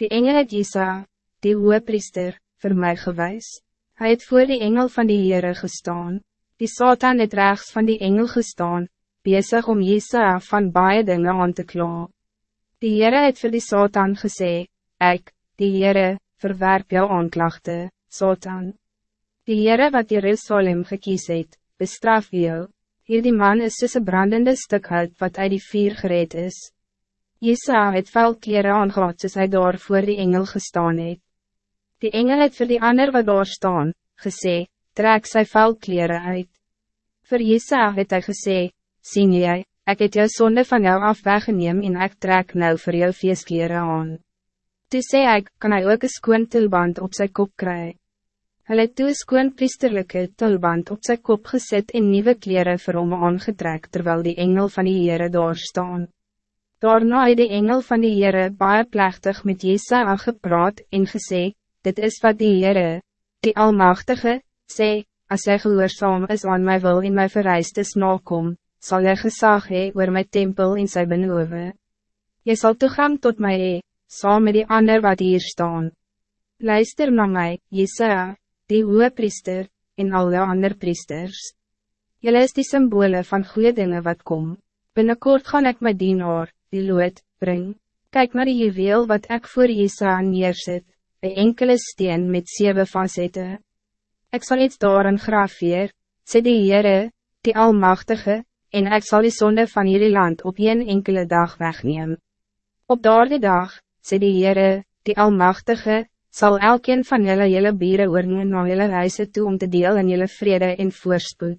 Die engel het Jesa, die priester, voor mij gewijs. Hij het voor die engel van die Heere gestaan. Die Satan het rechts van die engel gestaan, bezig om Jesa van baie dingen aan te kla. Die Heere het voor die Satan gesê, Ek, die Heere, verwerp jou aanklachte, Satan. Die Heere wat Jerusalem gekies het, bestraf jou. Hier die man is soos een brandende stuk hout wat uit die vuur gereed is. Jesa het vuil kleren aangehad soos hy daar voor die engel gestaan het. Die engel het vir die ander wat daar staan, gesê, trek sy vuil kleren uit. Voor Jesa het hy gesê, sien jy, ek het jou sonde van jou af weggeneem en ek trek nou voor jou feestkleren aan. Toe sê ek, kan hij ook een skoon tulband op zijn kop kry. Hy het toe een skoon priesterlijke tulband op zijn kop gezet en nieuwe kleren vir hom aangetrek terwijl die engel van die Heere daar staan. Daarna het die engel van die Heere baie plechtig met Jesaja gepraat en gesê, dit is wat die Heere, die Almachtige, sê, as jy gehoorzaam is aan my wil en my vereistes nakom, sal jy gesag hee oor my tempel en sy benove. Jy sal toegang tot my hee, saam met die ander wat hier staan. Luister na my, Jesaja, die hoge priester, en al die ander priesters. Julle is die symbole van goede dingen wat kom. Binnenkort gaan ik my dienaar, die lood, bring. Kijk naar die juweel wat ik voor Isa neerzet, een enkele steen met zeven facetten. Ik zal iets daar een graafeer, sê die Heere, die Almachtige, en ik zal die zonde van jullie land op een enkele dag wegnemen. Op daardie dag, sê die Heere, die Almachtige, zal elkeen van jullie jullie bieren oorneem na jullie huise toe om te deel in jullie vrede en voorspoed.